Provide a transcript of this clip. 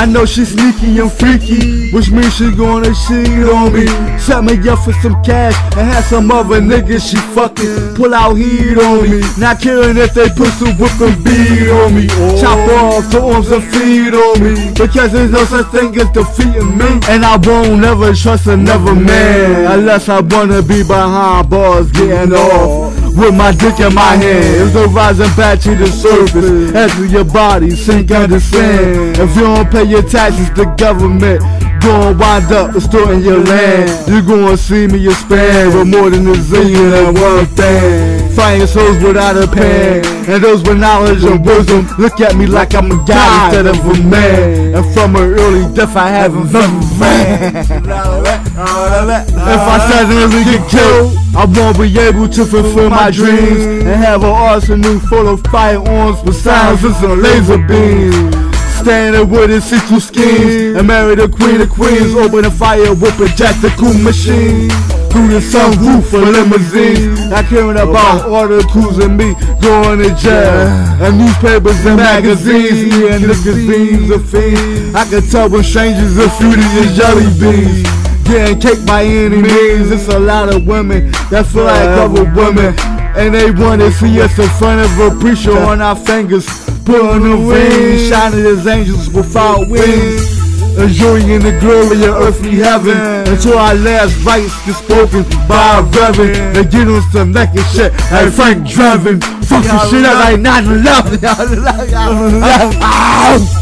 I know she sneaky and freaky, which means she gonna cheat on me. Set me up for some cash and have some other niggas she fucking pull out heat on me. Not caring if they put some whipping beat on me. Chop off the arms and feet on me. Because there's no such thing as defeating me. And I won't never trust another man unless I wanna be behind bars getting off. With my dick in my hand, it's a rising back to the surface. Enter your body, sink under sand. If you don't pay your taxes, the government gonna wind up distorting your land. You gonna see me expand with more than a zillion and one thing. Fighting souls without a pen, and those with knowledge and wisdom look at me like I'm a god instead of a man. And from an early death, I haven't been. If I suddenly get killed, I won't be able to fulfill my dreams and have an arsenal full of firearms with silencers and laser beams. Standing with his see-through schemes and marry the queen of queens. Open a fire with projectical machines. Through the sunroof for limousines. I caring about articles and me going to jail. And newspapers and magazines. Me and Yeah, magazines of fiends. I can tell when strangers are fruity as jelly beans. Getting cake by any means. It's a lot of women that feel like other women. And they wanna see us in front of a preacher on our fingers. Putting the rings, shining as angels without wings. Enjoying the glory of earthly heaven. Until our last rites get spoken by a reverend They get on some naked shit like Frank Drebin. Fucking shit up like 9-11 Ow! Ow!